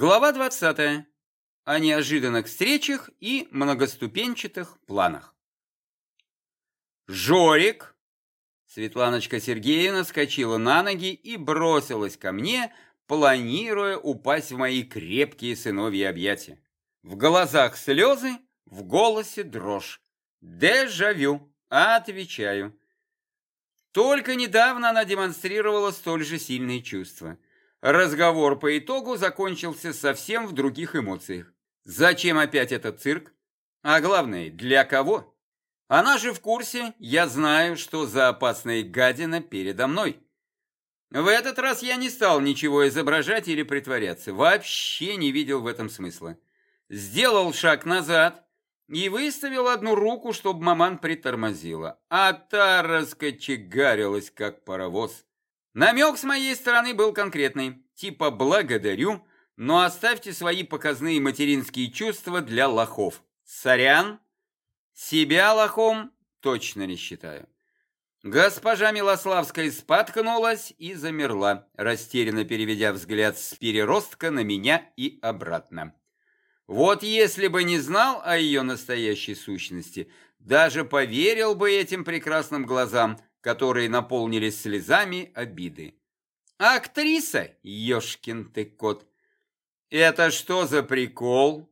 Глава 20. О неожиданных встречах и многоступенчатых планах. «Жорик!» Светланочка Сергеевна скочила на ноги и бросилась ко мне, планируя упасть в мои крепкие сыновьи объятия. В глазах слезы, в голосе дрожь. Дежавю, отвечаю. Только недавно она демонстрировала столь же сильные чувства – Разговор по итогу закончился совсем в других эмоциях. Зачем опять этот цирк? А главное, для кого? Она же в курсе, я знаю, что за опасная гадина передо мной. В этот раз я не стал ничего изображать или притворяться, вообще не видел в этом смысла. Сделал шаг назад и выставил одну руку, чтобы маман притормозила, а та раскочегарилась, как паровоз. Намек с моей стороны был конкретный, типа «благодарю», но оставьте свои показные материнские чувства для лохов. Сорян, себя лохом точно не считаю. Госпожа Милославская споткнулась и замерла, растерянно переведя взгляд с переростка на меня и обратно. Вот если бы не знал о ее настоящей сущности, даже поверил бы этим прекрасным глазам, которые наполнились слезами обиды. «Актриса, ёшкин ты кот!» «Это что за прикол?»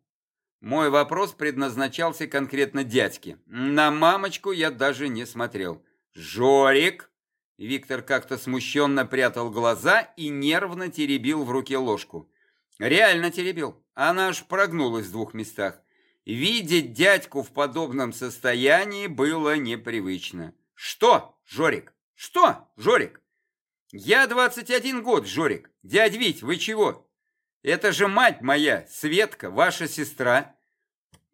Мой вопрос предназначался конкретно дядьке. На мамочку я даже не смотрел. «Жорик!» Виктор как-то смущенно прятал глаза и нервно теребил в руке ложку. Реально теребил. Она аж прогнулась в двух местах. Видеть дядьку в подобном состоянии было непривычно. «Что?» Жорик. Что, Жорик? Я 21 год, Жорик. Дядь Вить, вы чего? Это же мать моя, Светка, ваша сестра.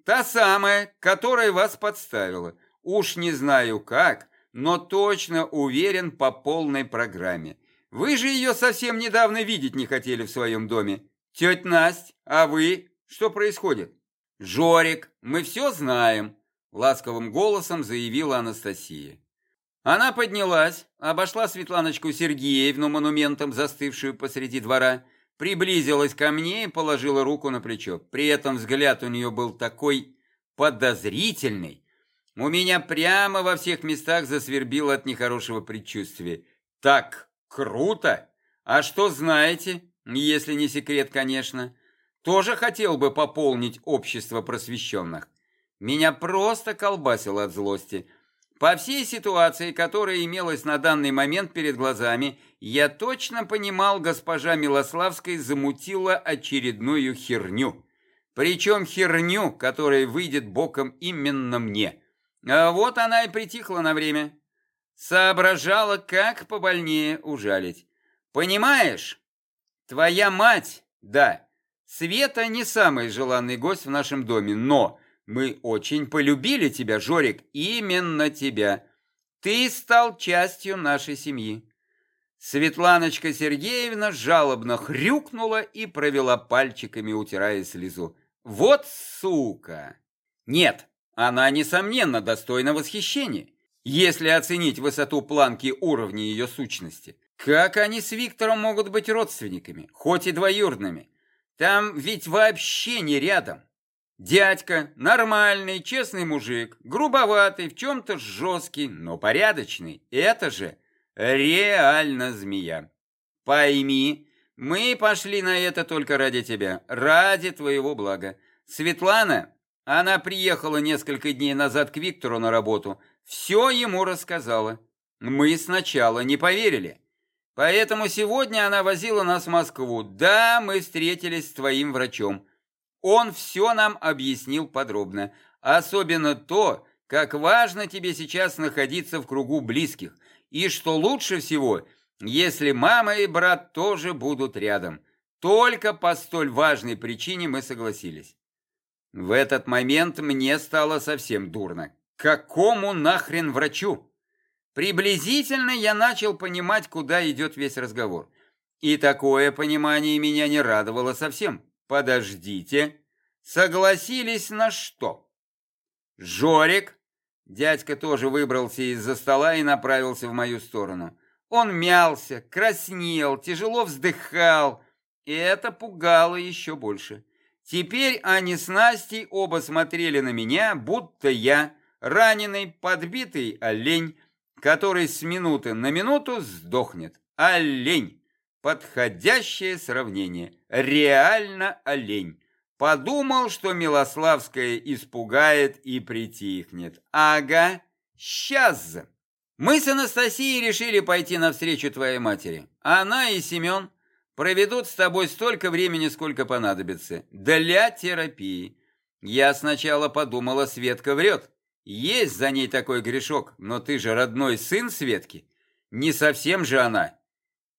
Та самая, которая вас подставила. Уж не знаю как, но точно уверен по полной программе. Вы же ее совсем недавно видеть не хотели в своем доме. Тетя Насть, а вы? Что происходит? Жорик, мы все знаем, ласковым голосом заявила Анастасия. Она поднялась, обошла Светланочку Сергеевну монументом, застывшую посреди двора, приблизилась ко мне и положила руку на плечо. При этом взгляд у нее был такой подозрительный. У меня прямо во всех местах засвербило от нехорошего предчувствия. Так круто! А что знаете, если не секрет, конечно? Тоже хотел бы пополнить общество просвещенных. Меня просто колбасило от злости – по всей ситуации, которая имелась на данный момент перед глазами, я точно понимал, госпожа Милославская замутила очередную херню. Причем херню, которая выйдет боком именно мне. А вот она и притихла на время. Соображала, как побольнее ужалить. Понимаешь, твоя мать, да, Света не самый желанный гость в нашем доме, но мы очень полюбили тебя, Жорик, именно тебя. Ты стал частью нашей семьи. Светланочка Сергеевна жалобно хрюкнула и провела пальчиками, утирая слезу. Вот сука! Нет, она, несомненно, достойна восхищения, если оценить высоту планки уровня ее сущности. Как они с Виктором могут быть родственниками, хоть и двоюродными? Там ведь вообще не рядом. Дядька нормальный, честный мужик, грубоватый, в чем-то жесткий, но порядочный. Это же реально змея. Пойми, мы пошли на это только ради тебя, ради твоего блага. Светлана, она приехала несколько дней назад к Виктору на работу, все ему рассказала. Мы сначала не поверили. Поэтому сегодня она возила нас в Москву. Да, мы встретились с твоим врачом. Он все нам объяснил подробно, особенно то, как важно тебе сейчас находиться в кругу близких, и что лучше всего, если мама и брат тоже будут рядом. Только по столь важной причине мы согласились. В этот момент мне стало совсем дурно. Какому нахрен врачу? Приблизительно я начал понимать, куда идет весь разговор. И такое понимание меня не радовало совсем. Подождите. Согласились на что? Жорик. Дядька тоже выбрался из-за стола и направился в мою сторону. Он мялся, краснел, тяжело вздыхал. И это пугало еще больше. Теперь они с Настей оба смотрели на меня, будто я раненый, подбитый олень, который с минуты на минуту сдохнет. Олень. Подходящее сравнение. Реально олень. Подумал, что Милославская испугает и притихнет. Ага, сейчас. Мы с Анастасией решили пойти навстречу твоей матери. Она и Семен проведут с тобой столько времени, сколько понадобится. Для терапии. Я сначала подумала, Светка врет. Есть за ней такой грешок, но ты же родной сын Светки. Не совсем же она.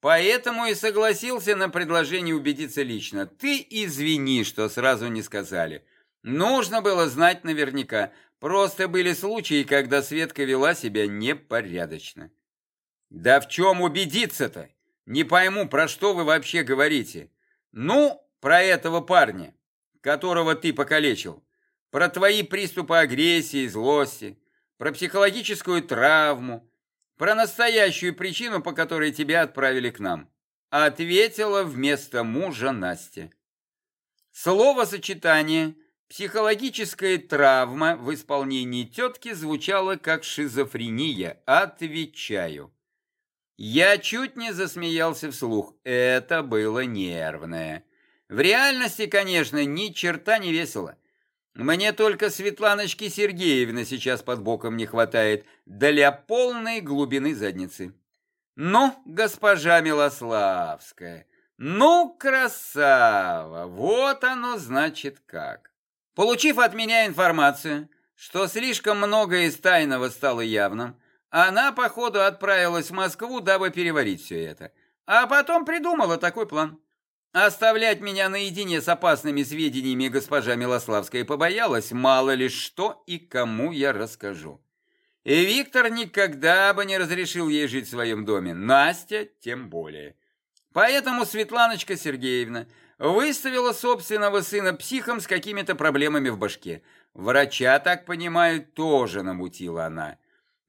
Поэтому и согласился на предложение убедиться лично. Ты извини, что сразу не сказали. Нужно было знать наверняка. Просто были случаи, когда Светка вела себя непорядочно. Да в чем убедиться-то? Не пойму, про что вы вообще говорите. Ну, про этого парня, которого ты покалечил про твои приступы агрессии, злости, про психологическую травму, про настоящую причину, по которой тебя отправили к нам. Ответила вместо мужа Настя. Слово-сочетание «психологическая травма» в исполнении тетки звучало как шизофрения. Отвечаю. Я чуть не засмеялся вслух. Это было нервное. В реальности, конечно, ни черта не весело. Мне только Светланочки Сергеевны сейчас под боком не хватает для полной глубины задницы. Ну, госпожа Милославская, ну, красава, вот оно значит как. Получив от меня информацию, что слишком многое из тайного стало явным, она, походу, отправилась в Москву, дабы переварить все это. А потом придумала такой план. Оставлять меня наедине с опасными сведениями госпожа Милославская побоялась, мало ли что и кому я расскажу. И Виктор никогда бы не разрешил ей жить в своем доме, Настя тем более. Поэтому Светланочка Сергеевна выставила собственного сына психом с какими-то проблемами в башке. Врача, так понимаю, тоже намутила она.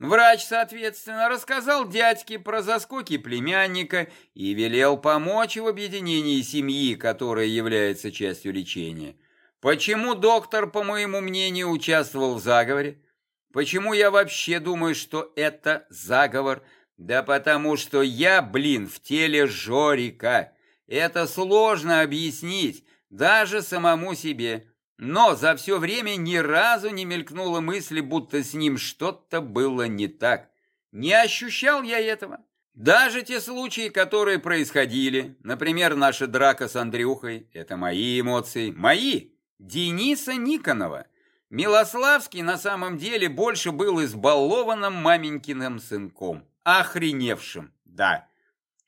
Врач, соответственно, рассказал дядьке про заскоки племянника и велел помочь в объединении семьи, которая является частью лечения. Почему доктор, по моему мнению, участвовал в заговоре? Почему я вообще думаю, что это заговор? Да потому что я, блин, в теле Жорика. Это сложно объяснить даже самому себе. Но за все время ни разу не мелькнула мысль, будто с ним что-то было не так. Не ощущал я этого. Даже те случаи, которые происходили, например, наша драка с Андрюхой, это мои эмоции, мои, Дениса Никонова. Милославский на самом деле больше был избалованным маменькиным сынком, охреневшим, да,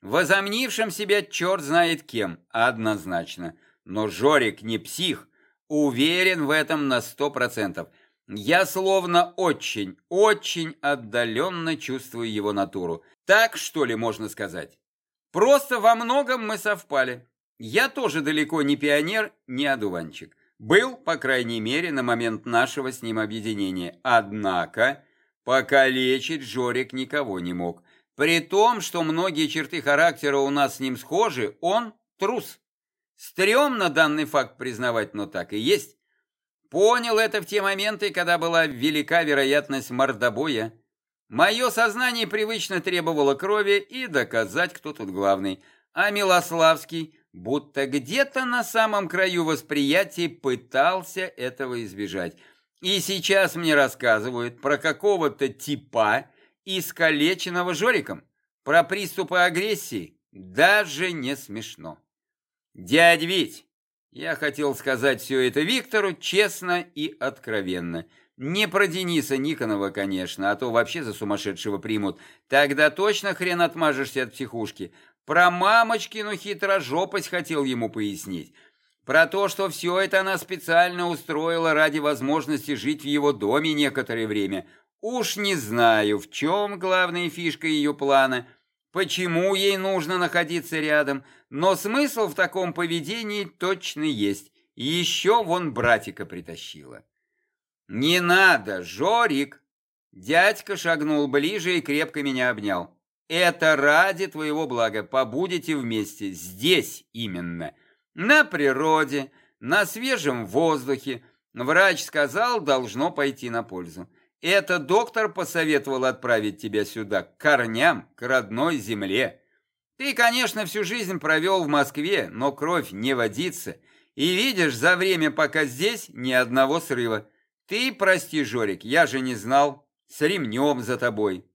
возомнившим себя черт знает кем, однозначно. Но Жорик не псих, Уверен в этом на сто процентов. Я словно очень, очень отдаленно чувствую его натуру. Так, что ли, можно сказать? Просто во многом мы совпали. Я тоже далеко не пионер, не одуванчик. Был, по крайней мере, на момент нашего с ним объединения. Однако, покалечить Жорик никого не мог. При том, что многие черты характера у нас с ним схожи, он трус. Стремно данный факт признавать, но так и есть. Понял это в те моменты, когда была велика вероятность мордобоя. Мое сознание привычно требовало крови и доказать, кто тут главный. А Милославский, будто где-то на самом краю восприятия, пытался этого избежать. И сейчас мне рассказывают про какого-то типа, искалеченного Жориком, про приступы агрессии. Даже не смешно. «Дядь Вить!» Я хотел сказать все это Виктору честно и откровенно. Не про Дениса Никонова, конечно, а то вообще за сумасшедшего примут. Тогда точно хрен отмажешься от психушки. Про мамочкину хитрожопость хотел ему пояснить. Про то, что все это она специально устроила ради возможности жить в его доме некоторое время. Уж не знаю, в чем главная фишка ее плана – почему ей нужно находиться рядом, но смысл в таком поведении точно есть. Еще вон братика притащила. «Не надо, Жорик!» Дядька шагнул ближе и крепко меня обнял. Это ради твоего блага. Побудете вместе. Здесь именно. На природе, на свежем воздухе. Врач сказал, должно пойти на пользу. Это доктор посоветовал отправить тебя сюда, к корням, к родной земле. Ты, конечно, всю жизнь провел в Москве, но кровь не водится. И видишь, за время, пока здесь, ни одного срыва. Ты, прости, Жорик, я же не знал. С ремнем за тобой.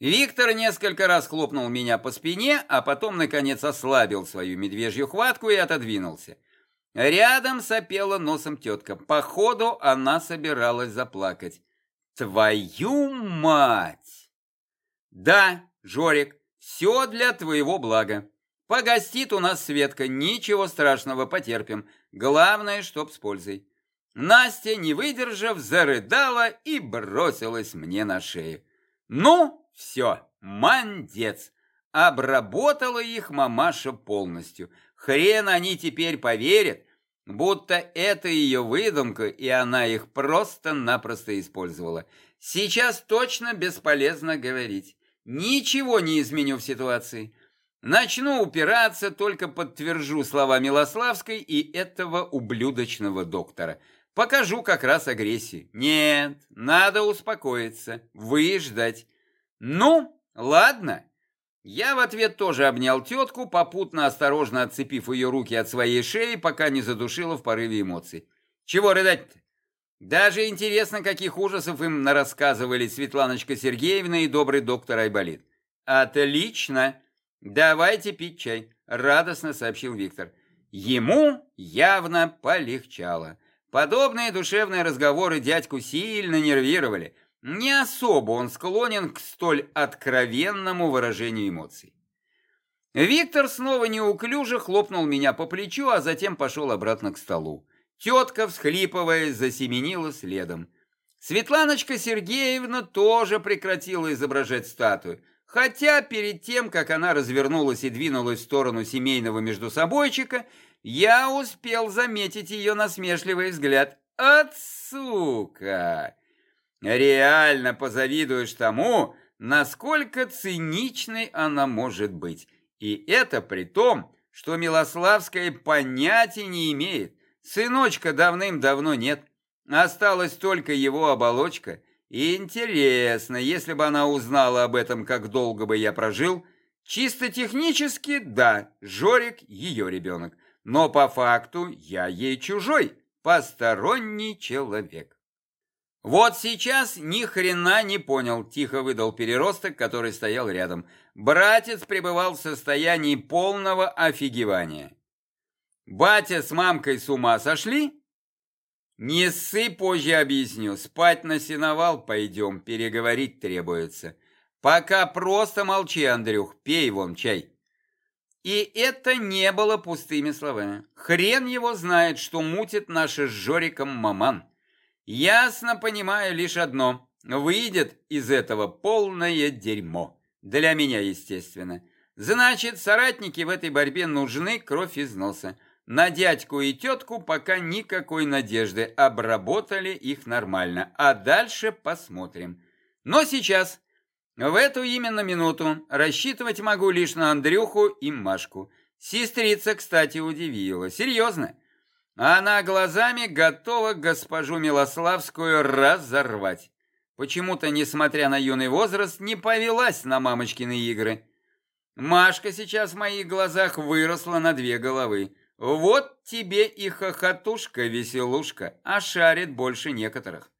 Виктор несколько раз хлопнул меня по спине, а потом, наконец, ослабил свою медвежью хватку и отодвинулся. Рядом сопела носом тетка. Походу, она собиралась заплакать. Твою мать! Да, Жорик, все для твоего блага. Погостит у нас Светка, ничего страшного, потерпим. Главное, чтоб с пользой. Настя, не выдержав, зарыдала и бросилась мне на шею. Ну, все, мандец. Обработала их мамаша полностью. Хрен они теперь поверят, будто это ее выдумка, и она их просто-напросто использовала. Сейчас точно бесполезно говорить. Ничего не изменю в ситуации. Начну упираться, только подтвержу слова Милославской и этого ублюдочного доктора. Покажу как раз агрессию. Нет, надо успокоиться, выждать. Ну, ладно. Я в ответ тоже обнял тетку, попутно осторожно отцепив ее руки от своей шеи, пока не задушила в порыве эмоций. Чего рыдать-то? Даже интересно, каких ужасов им нарассказывали Светланочка Сергеевна и добрый доктор Айболит. Отлично! Давайте пить чай, радостно сообщил Виктор. Ему явно полегчало. Подобные душевные разговоры дядьку сильно нервировали. Не особо он склонен к столь откровенному выражению эмоций. Виктор снова неуклюже хлопнул меня по плечу, а затем пошел обратно к столу. Тетка, всхлипывая, засеменила следом. Светланочка Сергеевна тоже прекратила изображать статую, хотя перед тем, как она развернулась и двинулась в сторону семейного междусобойчика, я успел заметить ее насмешливый взгляд. «От сука!» Реально позавидуешь тому, насколько циничной она может быть. И это при том, что Милославская понятия не имеет, Сыночка давным-давно нет. Осталась только его оболочка. И интересно, если бы она узнала об этом, как долго бы я прожил, чисто технически, да, Жорик ее ребенок. Но по факту я ей чужой, посторонний человек. Вот сейчас ни хрена не понял, тихо выдал переросток, который стоял рядом. Братец пребывал в состоянии полного офигевания. Батя с мамкой с ума сошли? Не ссы, позже объясню. Спать на сеновал пойдем, переговорить требуется. Пока просто молчи, Андрюх, пей вон чай. И это не было пустыми словами. Хрен его знает, что мутит наше с Жориком маман. Ясно понимаю лишь одно. Выйдет из этого полное дерьмо. Для меня, естественно. Значит, соратники в этой борьбе нужны кровь из носа. На дядьку и тетку пока никакой надежды, обработали их нормально, а дальше посмотрим. Но сейчас, в эту именно минуту, рассчитывать могу лишь на Андрюху и Машку. Сестрица, кстати, удивила. Серьезно. Она глазами готова госпожу Милославскую разорвать. Почему-то, несмотря на юный возраст, не повелась на мамочкины игры. Машка сейчас в моих глазах выросла на две головы. Вот тебе и хохотушка-веселушка, а шарит больше некоторых.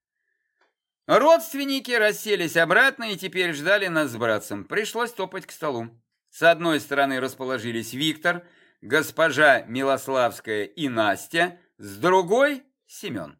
Родственники расселись обратно и теперь ждали нас с братцем. Пришлось топать к столу. С одной стороны расположились Виктор, госпожа Милославская и Настя, с другой — Семен.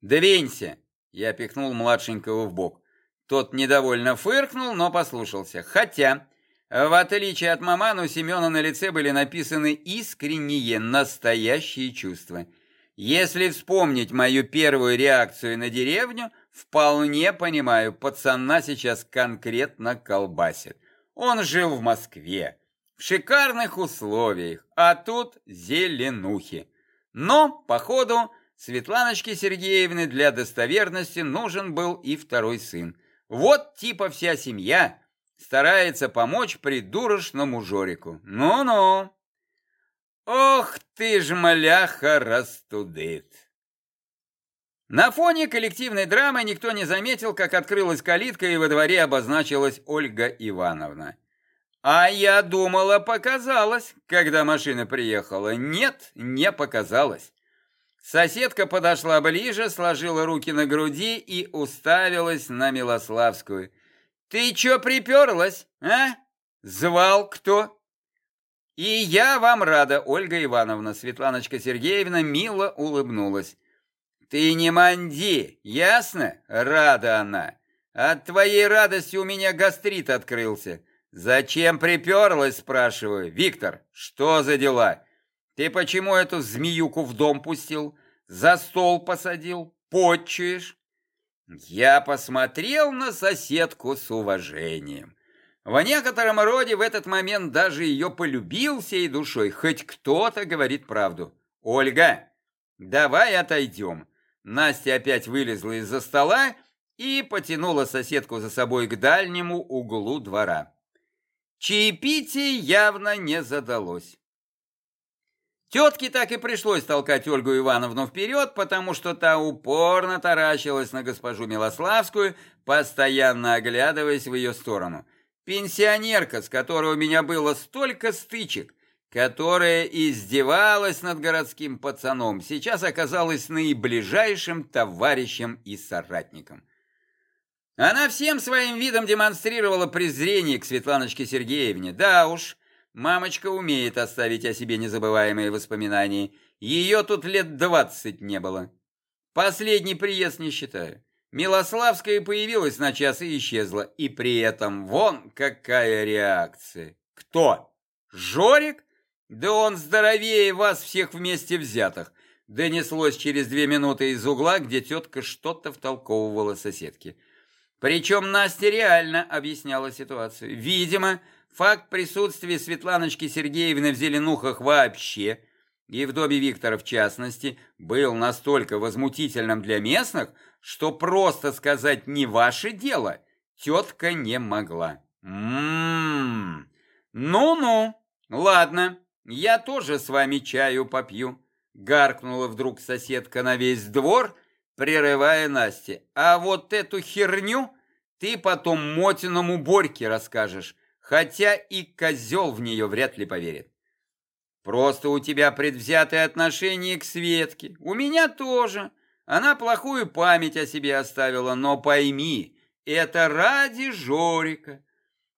«Двинься!» — я пихнул младшенького в бок. Тот недовольно фыркнул, но послушался. Хотя в отличие от маман, у Семена на лице были написаны искренние, настоящие чувства. Если вспомнить мою первую реакцию на деревню, вполне понимаю, пацана сейчас конкретно колбасит. Он жил в Москве, в шикарных условиях, а тут зеленухи. Но, походу, Светланочке Сергеевне для достоверности нужен был и второй сын. Вот типа вся семья Старается помочь придурочному Жорику. Ну-ну. Ох ты ж, маляха, растудит. На фоне коллективной драмы никто не заметил, как открылась калитка, и во дворе обозначилась Ольга Ивановна. А я думала, показалось, когда машина приехала. Нет, не показалось. Соседка подошла ближе, сложила руки на груди и уставилась на Милославскую. «Ты чё приперлась, а? Звал кто?» «И я вам рада, Ольга Ивановна», — Светланочка Сергеевна мило улыбнулась. «Ты не манди, ясно?» — рада она. «От твоей радости у меня гастрит открылся. Зачем приперлась, спрашиваю? Виктор, что за дела? Ты почему эту змеюку в дом пустил? За стол посадил? Подчуешь?» Я посмотрел на соседку с уважением. В некотором роде в этот момент даже ее полюбил всей душой, хоть кто-то говорит правду. «Ольга, давай отойдем». Настя опять вылезла из-за стола и потянула соседку за собой к дальнему углу двора. Чаепитие явно не задалось. Тетке так и пришлось толкать Ольгу Ивановну вперед, потому что та упорно таращилась на госпожу Милославскую, постоянно оглядываясь в ее сторону – Пенсионерка, с которой у меня было столько стычек, которая издевалась над городским пацаном, сейчас оказалась наиближайшим товарищем и соратником. Она всем своим видом демонстрировала презрение к Светланочке Сергеевне. Да уж, мамочка умеет оставить о себе незабываемые воспоминания. Ее тут лет двадцать не было. Последний приезд не считаю. Милославская появилась на час и исчезла, и при этом вон какая реакция. Кто? Жорик? Да он здоровее вас всех вместе взятых. Донеслось через две минуты из угла, где тетка что-то втолковывала соседке. Причем Настя реально объясняла ситуацию. Видимо, факт присутствия Светланочки Сергеевны в Зеленухах вообще, и в доме Виктора в частности, был настолько возмутительным для местных, что просто сказать «не ваше дело» тетка не могла. Ммм, ну-ну, ладно, я тоже с вами чаю попью. Гаркнула вдруг соседка на весь двор, прерывая Насте. А вот эту херню ты потом Мотиному Борьке расскажешь, хотя и козел в нее вряд ли поверит. Просто у тебя предвзятое отношение к Светке, у меня тоже. Она плохую память о себе оставила, но пойми, это ради Жорика.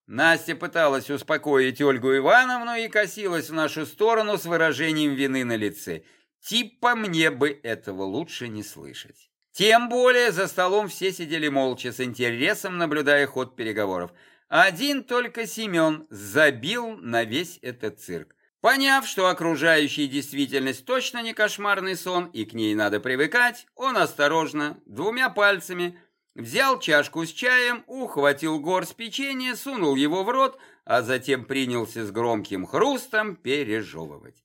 Настя пыталась успокоить Ольгу Ивановну и косилась в нашу сторону с выражением вины на лице. Типа мне бы этого лучше не слышать. Тем более за столом все сидели молча, с интересом наблюдая ход переговоров. Один только Семен забил на весь этот цирк. Поняв, что окружающая действительность точно не кошмарный сон и к ней надо привыкать, он осторожно, двумя пальцами, взял чашку с чаем, ухватил горсть печенья, сунул его в рот, а затем принялся с громким хрустом пережевывать.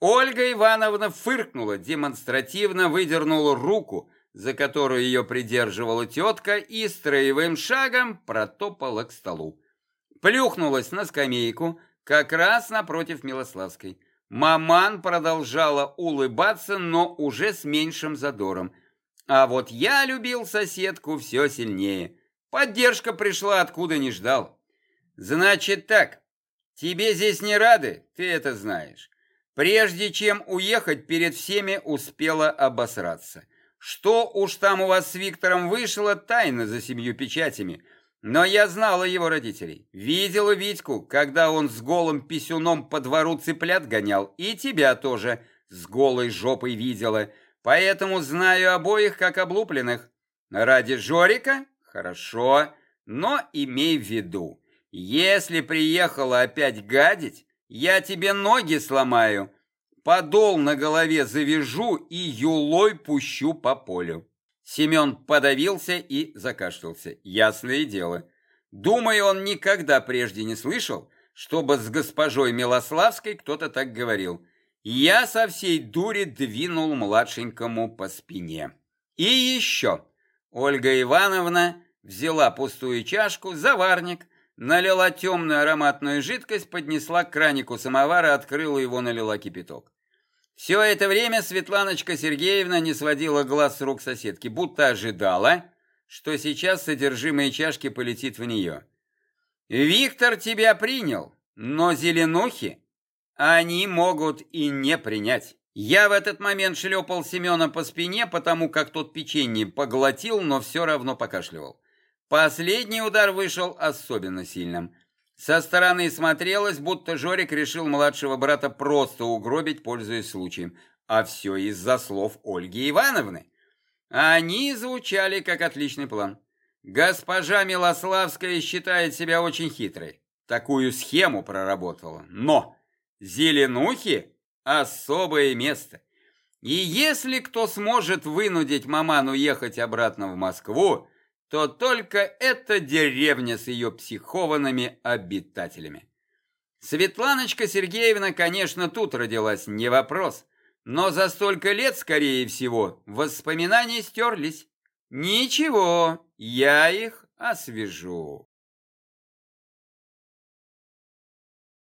Ольга Ивановна фыркнула, демонстративно выдернула руку, за которую ее придерживала тетка, и строевым шагом протопала к столу. Плюхнулась на скамейку, как раз напротив Милославской. Маман продолжала улыбаться, но уже с меньшим задором. А вот я любил соседку все сильнее. Поддержка пришла откуда не ждал. Значит так, тебе здесь не рады, ты это знаешь. Прежде чем уехать, перед всеми успела обосраться. Что уж там у вас с Виктором вышло, тайна за семью печатями – но я знала его родителей. Видела Витьку, когда он с голым писюном по двору цыплят гонял. И тебя тоже с голой жопой видела. Поэтому знаю обоих как облупленных. Ради Жорика? Хорошо. Но имей в виду, если приехала опять гадить, я тебе ноги сломаю. Подол на голове завяжу и юлой пущу по полю. Семен подавился и закашлялся. Ясное дело. Думаю, он никогда прежде не слышал, чтобы с госпожой Милославской кто-то так говорил. Я со всей дури двинул младшенькому по спине. И еще. Ольга Ивановна взяла пустую чашку, заварник, налила темную ароматную жидкость, поднесла к кранику самовара, открыла его, налила кипяток. Все это время Светланочка Сергеевна не сводила глаз с рук соседки, будто ожидала, что сейчас содержимое чашки полетит в нее. «Виктор тебя принял, но зеленухи они могут и не принять». Я в этот момент шлепал Семена по спине, потому как тот печенье поглотил, но все равно покашливал. Последний удар вышел особенно сильным. Со стороны смотрелось, будто Жорик решил младшего брата просто угробить, пользуясь случаем. А все из-за слов Ольги Ивановны. Они звучали как отличный план. Госпожа Милославская считает себя очень хитрой. Такую схему проработала. Но зеленухи – особое место. И если кто сможет вынудить маману ехать обратно в Москву, то только эта деревня с ее психованными обитателями. Светланочка Сергеевна, конечно, тут родилась, не вопрос, но за столько лет, скорее всего, воспоминания стерлись. Ничего, я их освежу.